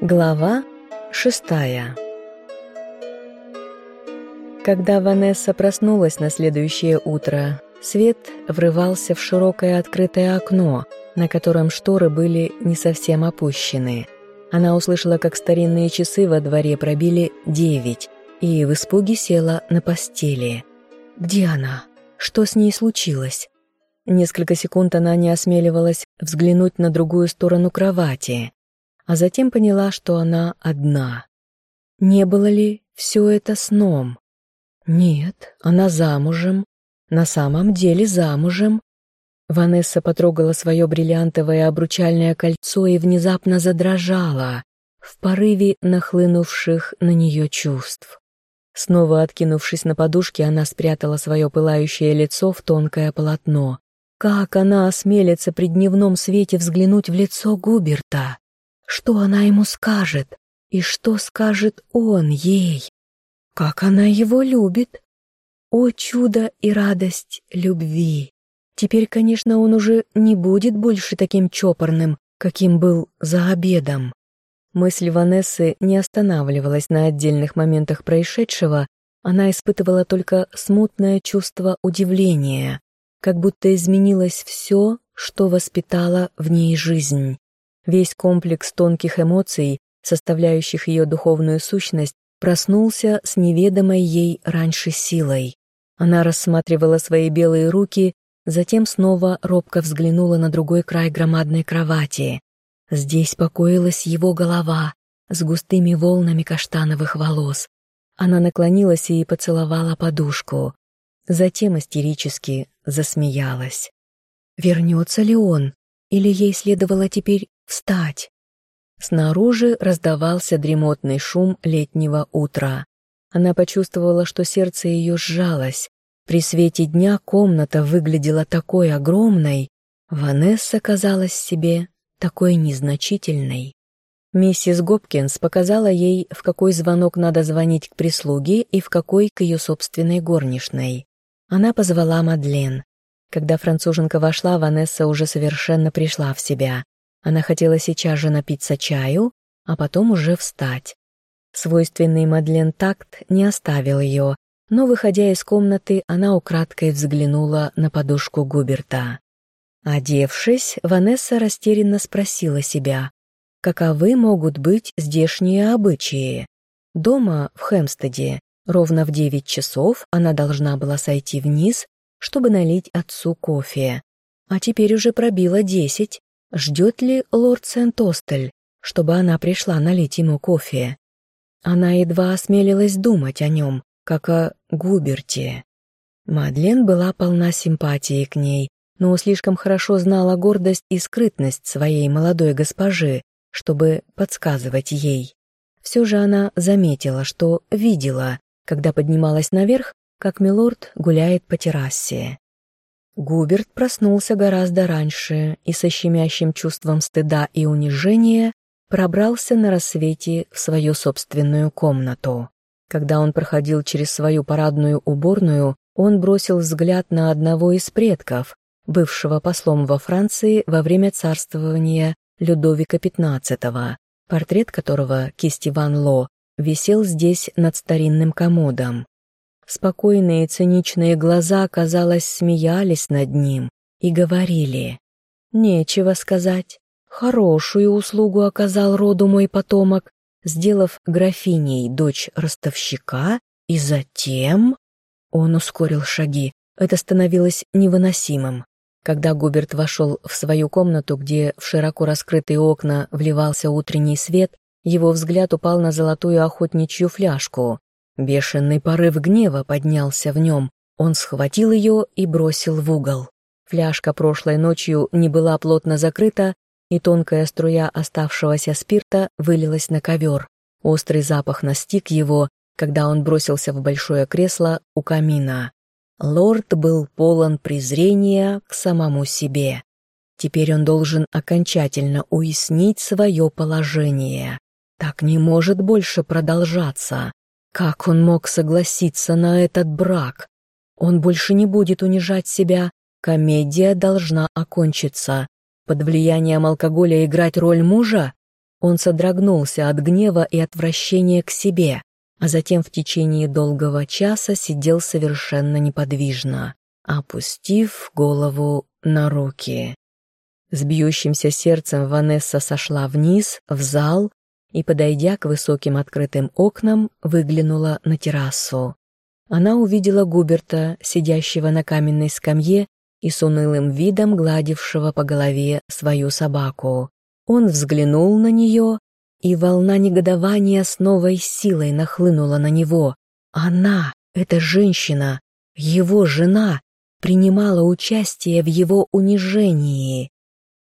Глава шестая Когда Ванесса проснулась на следующее утро, свет врывался в широкое открытое окно, на котором шторы были не совсем опущены. Она услышала, как старинные часы во дворе пробили девять, и в испуге села на постели. Где она? Что с ней случилось? Несколько секунд она не осмеливалась взглянуть на другую сторону кровати, а затем поняла, что она одна. Не было ли все это сном? Нет, она замужем, на самом деле замужем. Ванесса потрогала свое бриллиантовое обручальное кольцо и внезапно задрожала в порыве нахлынувших на нее чувств. Снова откинувшись на подушке, она спрятала свое пылающее лицо в тонкое полотно. Как она осмелится при дневном свете взглянуть в лицо Губерта? Что она ему скажет? И что скажет он ей? Как она его любит? О чудо и радость любви! Теперь, конечно, он уже не будет больше таким чопорным, каким был за обедом. Мысль Ванессы не останавливалась на отдельных моментах происшедшего, она испытывала только смутное чувство удивления как будто изменилось все, что воспитала в ней жизнь. Весь комплекс тонких эмоций, составляющих ее духовную сущность, проснулся с неведомой ей раньше силой. Она рассматривала свои белые руки, затем снова робко взглянула на другой край громадной кровати. Здесь покоилась его голова с густыми волнами каштановых волос. Она наклонилась и поцеловала подушку. Затем истерически засмеялась. Вернется ли он, или ей следовало теперь встать? Снаружи раздавался дремотный шум летнего утра. Она почувствовала, что сердце ее сжалось. При свете дня комната выглядела такой огромной, Ванесса казалась себе такой незначительной. Миссис Гопкинс показала ей, в какой звонок надо звонить к прислуге и в какой к ее собственной горничной. Она позвала Мадлен. Когда француженка вошла, Ванесса уже совершенно пришла в себя. Она хотела сейчас же напиться чаю, а потом уже встать. Свойственный Мадлен такт не оставил ее, но, выходя из комнаты, она украдкой взглянула на подушку Губерта. Одевшись, Ванесса растерянно спросила себя, каковы могут быть здешние обычаи. Дома, в Хемстеде, Ровно в девять часов она должна была сойти вниз, чтобы налить отцу кофе. А теперь уже пробило десять. Ждет ли лорд Сент-Остель, чтобы она пришла налить ему кофе? Она едва осмелилась думать о нем, как о Губерте. Мадлен была полна симпатии к ней, но слишком хорошо знала гордость и скрытность своей молодой госпожи, чтобы подсказывать ей. Все же она заметила, что видела, когда поднималась наверх, как милорд гуляет по террасе. Губерт проснулся гораздо раньше и со щемящим чувством стыда и унижения пробрался на рассвете в свою собственную комнату. Когда он проходил через свою парадную уборную, он бросил взгляд на одного из предков, бывшего послом во Франции во время царствования Людовика XV, портрет которого кисти Ван Ло висел здесь над старинным комодом. Спокойные циничные глаза, казалось, смеялись над ним и говорили. «Нечего сказать. Хорошую услугу оказал роду мой потомок, сделав графиней дочь ростовщика, и затем...» Он ускорил шаги. Это становилось невыносимым. Когда Губерт вошел в свою комнату, где в широко раскрытые окна вливался утренний свет, его взгляд упал на золотую охотничью фляжку. Бешеный порыв гнева поднялся в нем. Он схватил ее и бросил в угол. Фляжка прошлой ночью не была плотно закрыта, и тонкая струя оставшегося спирта вылилась на ковер. Острый запах настиг его, когда он бросился в большое кресло у камина. Лорд был полон презрения к самому себе. Теперь он должен окончательно уяснить свое положение. Так не может больше продолжаться. Как он мог согласиться на этот брак? Он больше не будет унижать себя. Комедия должна окончиться. Под влиянием алкоголя играть роль мужа? Он содрогнулся от гнева и отвращения к себе, а затем в течение долгого часа сидел совершенно неподвижно, опустив голову на руки. С бьющимся сердцем Ванесса сошла вниз, в зал, и, подойдя к высоким открытым окнам, выглянула на террасу. Она увидела Губерта, сидящего на каменной скамье и с унылым видом гладившего по голове свою собаку. Он взглянул на нее, и волна негодования с новой силой нахлынула на него. Она, эта женщина, его жена, принимала участие в его унижении.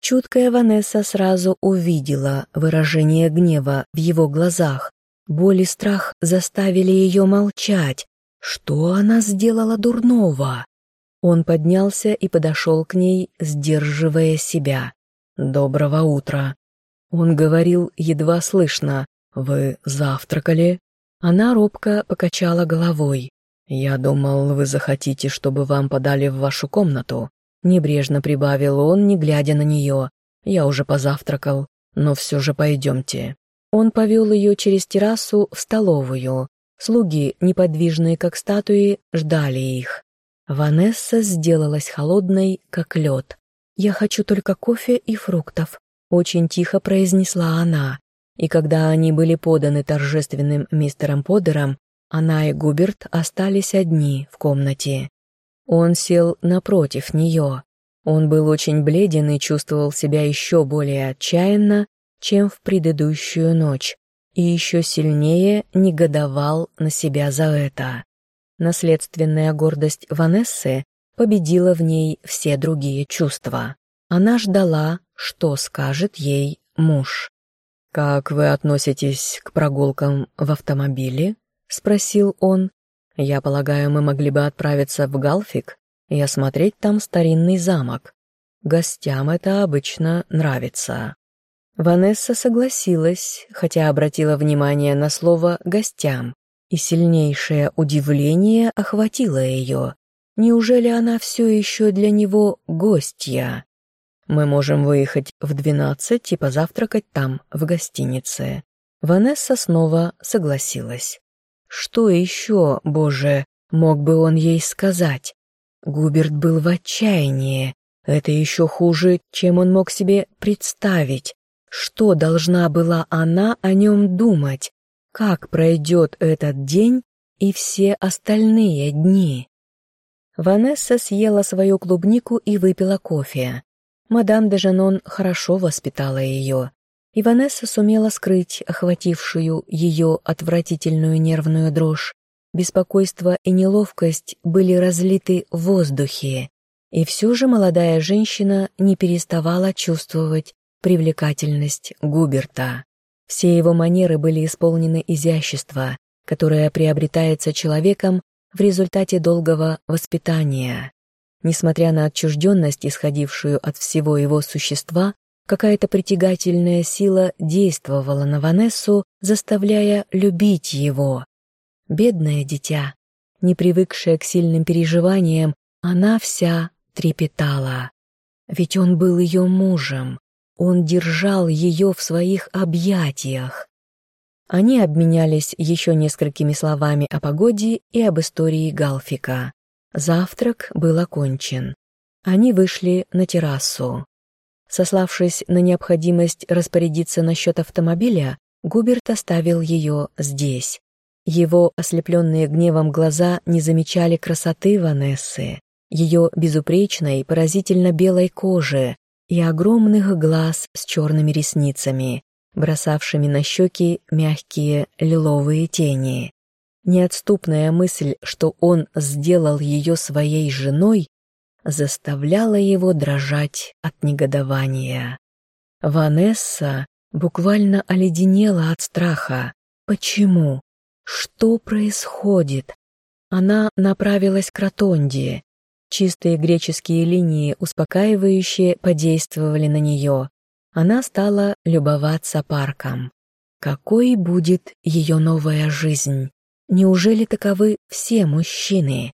Чуткая Ванесса сразу увидела выражение гнева в его глазах. Боль и страх заставили ее молчать. Что она сделала дурного? Он поднялся и подошел к ней, сдерживая себя. «Доброго утра». Он говорил едва слышно. «Вы завтракали?» Она робко покачала головой. «Я думал, вы захотите, чтобы вам подали в вашу комнату». Небрежно прибавил он, не глядя на нее. «Я уже позавтракал, но все же пойдемте». Он повел ее через террасу в столовую. Слуги, неподвижные как статуи, ждали их. Ванесса сделалась холодной, как лед. «Я хочу только кофе и фруктов», — очень тихо произнесла она. И когда они были поданы торжественным мистером Подером, она и Губерт остались одни в комнате. Он сел напротив нее. Он был очень бледен и чувствовал себя еще более отчаянно, чем в предыдущую ночь, и еще сильнее негодовал на себя за это. Наследственная гордость Ванессы победила в ней все другие чувства. Она ждала, что скажет ей муж. «Как вы относитесь к прогулкам в автомобиле?» — спросил он. «Я полагаю, мы могли бы отправиться в Галфик и осмотреть там старинный замок. Гостям это обычно нравится». Ванесса согласилась, хотя обратила внимание на слово «гостям», и сильнейшее удивление охватило ее. Неужели она все еще для него гостья? Мы можем выехать в двенадцать и позавтракать там, в гостинице. Ванесса снова согласилась. Что еще, Боже, мог бы он ей сказать? Губерт был в отчаянии. Это еще хуже, чем он мог себе представить. Что должна была она о нем думать? как пройдет этот день и все остальные дни. Ванесса съела свою клубнику и выпила кофе. Мадам де Жанон хорошо воспитала ее, и Ванесса сумела скрыть охватившую ее отвратительную нервную дрожь. Беспокойство и неловкость были разлиты в воздухе, и все же молодая женщина не переставала чувствовать привлекательность Губерта. Все его манеры были исполнены изящества, которое приобретается человеком в результате долгого воспитания. Несмотря на отчужденность, исходившую от всего его существа, какая-то притягательная сила действовала на Ванессу, заставляя любить его. Бедное дитя, не привыкшая к сильным переживаниям, она вся трепетала. Ведь он был ее мужем, он держал ее в своих объятиях. Они обменялись еще несколькими словами о погоде и об истории Галфика. Завтрак был окончен. Они вышли на террасу. Сославшись на необходимость распорядиться насчет автомобиля, Губерт оставил ее здесь. Его ослепленные гневом глаза не замечали красоты Ванессы, ее безупречной, поразительно белой кожи, и огромных глаз с черными ресницами, бросавшими на щеки мягкие лиловые тени. Неотступная мысль, что он сделал ее своей женой, заставляла его дрожать от негодования. Ванесса буквально оледенела от страха. Почему? Что происходит? Она направилась к ротонде. Чистые греческие линии, успокаивающие, подействовали на нее. Она стала любоваться парком. Какой будет ее новая жизнь? Неужели таковы все мужчины?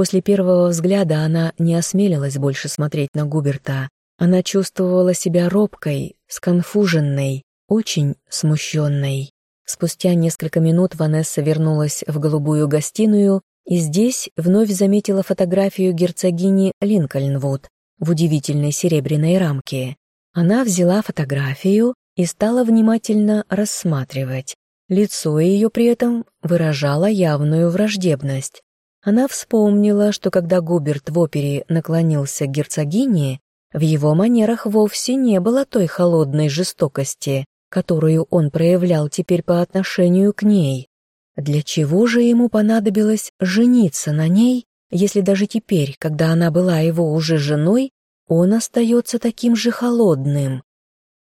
После первого взгляда она не осмелилась больше смотреть на Губерта. Она чувствовала себя робкой, сконфуженной. очень смущенной. Спустя несколько минут Ванесса вернулась в голубую гостиную и здесь вновь заметила фотографию герцогини Линкольнвуд в удивительной серебряной рамке. Она взяла фотографию и стала внимательно рассматривать. Лицо ее при этом выражало явную враждебность. Она вспомнила, что когда Губерт в опере наклонился к герцогине, в его манерах вовсе не было той холодной жестокости, которую он проявлял теперь по отношению к ней. Для чего же ему понадобилось жениться на ней, если даже теперь, когда она была его уже женой, он остается таким же холодным?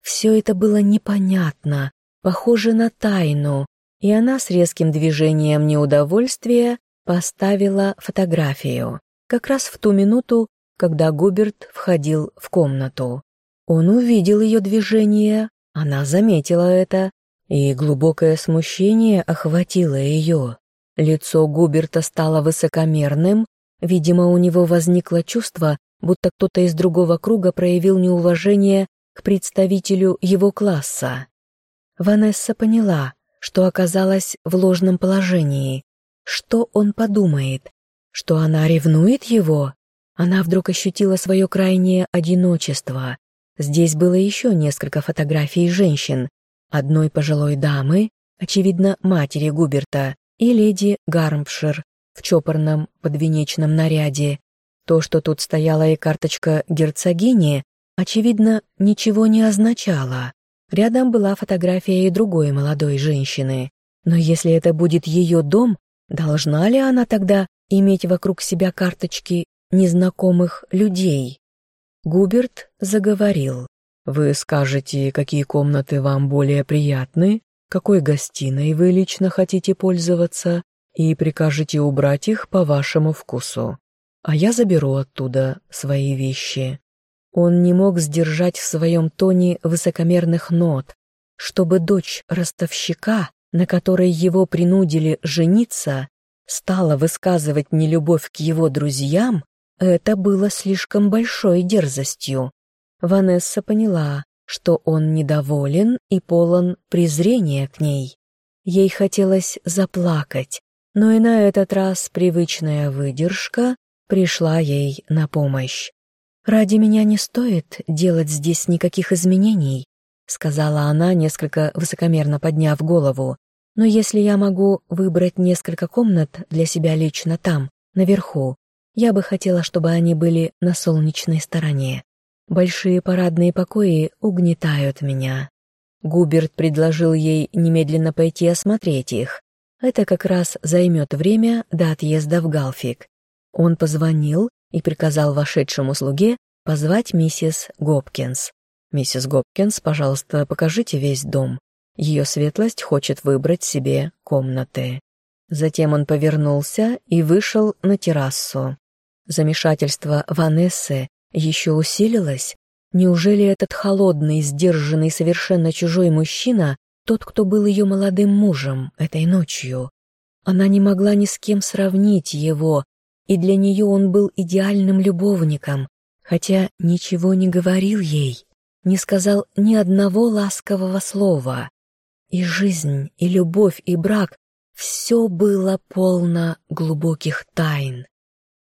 Все это было непонятно, похоже на тайну, и она с резким движением неудовольствия поставила фотографию, как раз в ту минуту, когда Губерт входил в комнату. Он увидел ее движение, она заметила это, и глубокое смущение охватило ее. Лицо Губерта стало высокомерным, видимо, у него возникло чувство, будто кто-то из другого круга проявил неуважение к представителю его класса. Ванесса поняла, что оказалась в ложном положении. Что он подумает? Что она ревнует его? Она вдруг ощутила свое крайнее одиночество. Здесь было еще несколько фотографий женщин. Одной пожилой дамы, очевидно, матери Губерта, и леди Гармпшир в чопорном подвенечном наряде. То, что тут стояла и карточка герцогини, очевидно, ничего не означало. Рядом была фотография и другой молодой женщины. Но если это будет ее дом, должна ли она тогда иметь вокруг себя карточки незнакомых людей? Губерт заговорил. «Вы скажете, какие комнаты вам более приятны, какой гостиной вы лично хотите пользоваться, и прикажете убрать их по вашему вкусу. А я заберу оттуда свои вещи. Он не мог сдержать в своем тоне высокомерных нот, чтобы дочь ростовщика, на которой его принудили жениться, стала высказывать нелюбовь к его друзьям, это было слишком большой дерзостью. Ванесса поняла, что он недоволен и полон презрения к ней. Ей хотелось заплакать, но и на этот раз привычная выдержка пришла ей на помощь. «Ради меня не стоит делать здесь никаких изменений», сказала она, несколько высокомерно подняв голову. «Но если я могу выбрать несколько комнат для себя лично там, наверху, я бы хотела, чтобы они были на солнечной стороне. Большие парадные покои угнетают меня». Губерт предложил ей немедленно пойти осмотреть их. Это как раз займет время до отъезда в Галфик. Он позвонил и приказал вошедшему слуге позвать миссис Гопкинс. «Миссис Гопкинс, пожалуйста, покажите весь дом. Ее светлость хочет выбрать себе комнаты». Затем он повернулся и вышел на террасу. Замешательство Ванессы еще усилилось. Неужели этот холодный, сдержанный, совершенно чужой мужчина тот, кто был ее молодым мужем этой ночью? Она не могла ни с кем сравнить его, и для нее он был идеальным любовником, хотя ничего не говорил ей, не сказал ни одного ласкового слова. И жизнь, и любовь, и брак — все было полно глубоких тайн.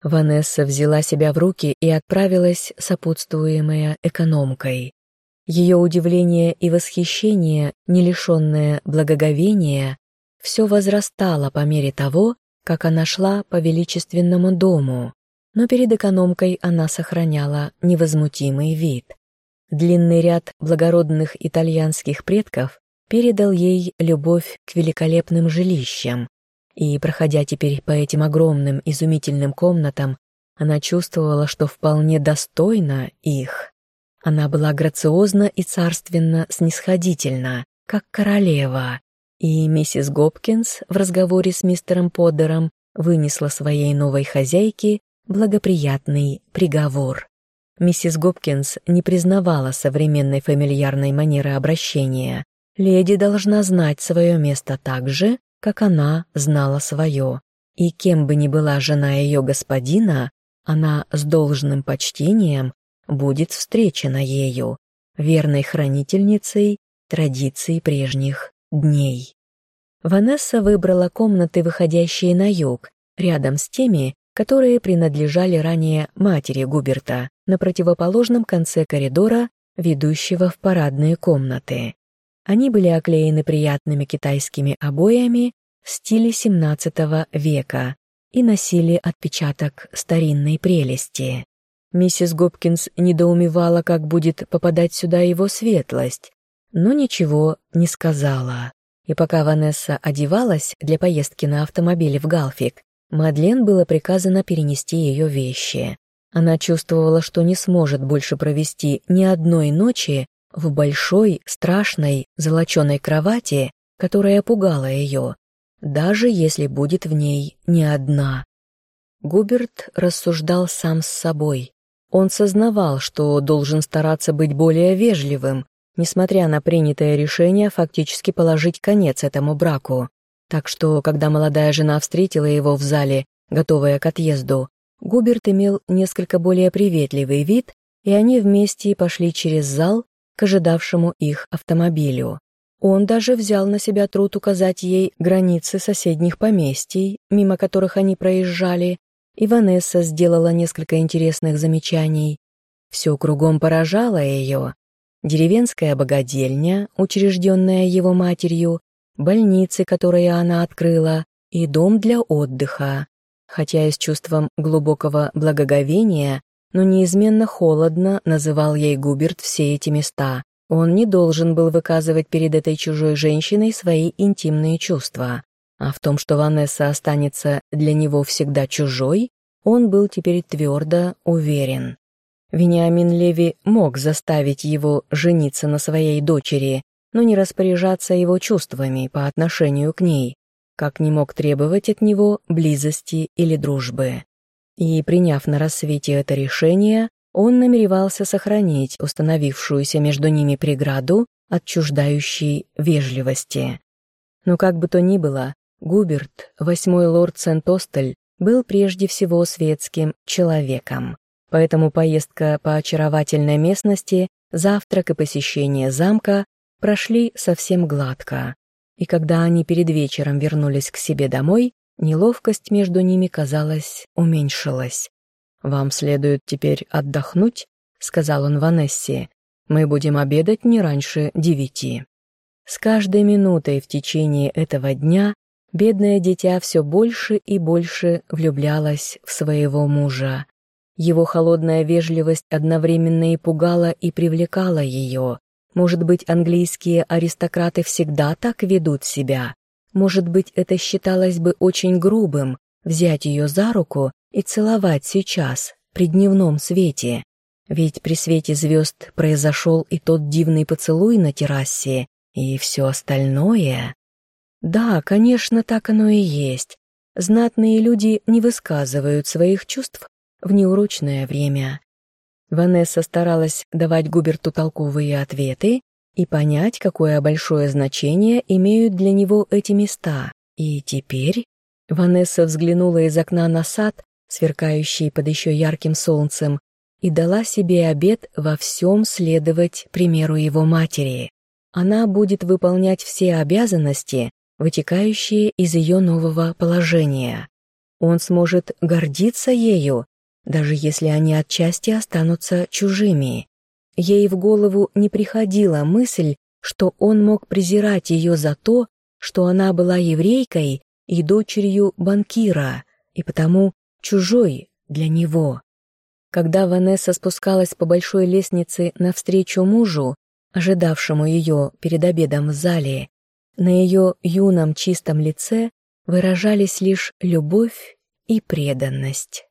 Ванесса взяла себя в руки и отправилась, сопутствуемая экономкой. Ее удивление и восхищение, не лишенное благоговения, все возрастало по мере того, как она шла по величественному дому, но перед экономкой она сохраняла невозмутимый вид. Длинный ряд благородных итальянских предков передал ей любовь к великолепным жилищам, и, проходя теперь по этим огромным изумительным комнатам, она чувствовала, что вполне достойна их. Она была грациозна и царственно снисходительна, как королева, и миссис Гопкинс в разговоре с мистером Поддером вынесла своей новой хозяйке благоприятный приговор. Миссис Гопкинс не признавала современной фамильярной манеры обращения. Леди должна знать свое место так же, как она знала свое. И кем бы ни была жена ее господина, она с должным почтением будет встречена ею, верной хранительницей традиций прежних дней. Ванесса выбрала комнаты, выходящие на юг, рядом с теми, которые принадлежали ранее матери Губерта, на противоположном конце коридора, ведущего в парадные комнаты. Они были оклеены приятными китайскими обоями в стиле XVII века и носили отпечаток старинной прелести. Миссис Гопкинс недоумевала, как будет попадать сюда его светлость, но ничего не сказала. И пока Ванесса одевалась для поездки на автомобиле в Галфик, Мадлен было приказано перенести ее вещи. Она чувствовала, что не сможет больше провести ни одной ночи в большой, страшной, золоченой кровати, которая пугала ее, даже если будет в ней не одна. Губерт рассуждал сам с собой. Он сознавал, что должен стараться быть более вежливым, несмотря на принятое решение фактически положить конец этому браку. Так что, когда молодая жена встретила его в зале, готовая к отъезду, Губерт имел несколько более приветливый вид, и они вместе пошли через зал к ожидавшему их автомобилю. Он даже взял на себя труд указать ей границы соседних поместий, мимо которых они проезжали, и Ванесса сделала несколько интересных замечаний. Все кругом поражало ее. Деревенская богадельня, учрежденная его матерью, больницы, которые она открыла, и дом для отдыха. Хотя и с чувством глубокого благоговения, но неизменно холодно называл ей Губерт все эти места. Он не должен был выказывать перед этой чужой женщиной свои интимные чувства. А в том, что Ванесса останется для него всегда чужой, он был теперь твердо уверен. Вениамин Леви мог заставить его жениться на своей дочери, но не распоряжаться его чувствами по отношению к ней, как не мог требовать от него близости или дружбы. И, приняв на рассвете это решение, он намеревался сохранить установившуюся между ними преграду, отчуждающей вежливости. Но как бы то ни было, Губерт, восьмой лорд Сент-Остель, был прежде всего светским человеком. Поэтому поездка по очаровательной местности, завтрак и посещение замка прошли совсем гладко. И когда они перед вечером вернулись к себе домой, неловкость между ними, казалось, уменьшилась. «Вам следует теперь отдохнуть», — сказал он Ванессе. «Мы будем обедать не раньше девяти». С каждой минутой в течение этого дня бедное дитя все больше и больше влюблялось в своего мужа. Его холодная вежливость одновременно и пугала, и привлекала ее. Может быть, английские аристократы всегда так ведут себя? Может быть, это считалось бы очень грубым — взять ее за руку и целовать сейчас, при дневном свете? Ведь при свете звезд произошел и тот дивный поцелуй на террасе, и все остальное. Да, конечно, так оно и есть. Знатные люди не высказывают своих чувств в неурочное время. Ванесса старалась давать Губерту толковые ответы и понять, какое большое значение имеют для него эти места. И теперь Ванесса взглянула из окна на сад, сверкающий под еще ярким солнцем, и дала себе обет во всем следовать примеру его матери. Она будет выполнять все обязанности, вытекающие из ее нового положения. Он сможет гордиться ею, даже если они отчасти останутся чужими. Ей в голову не приходила мысль, что он мог презирать ее за то, что она была еврейкой и дочерью банкира, и потому чужой для него. Когда Ванесса спускалась по большой лестнице навстречу мужу, ожидавшему ее перед обедом в зале, на ее юном чистом лице выражались лишь любовь и преданность.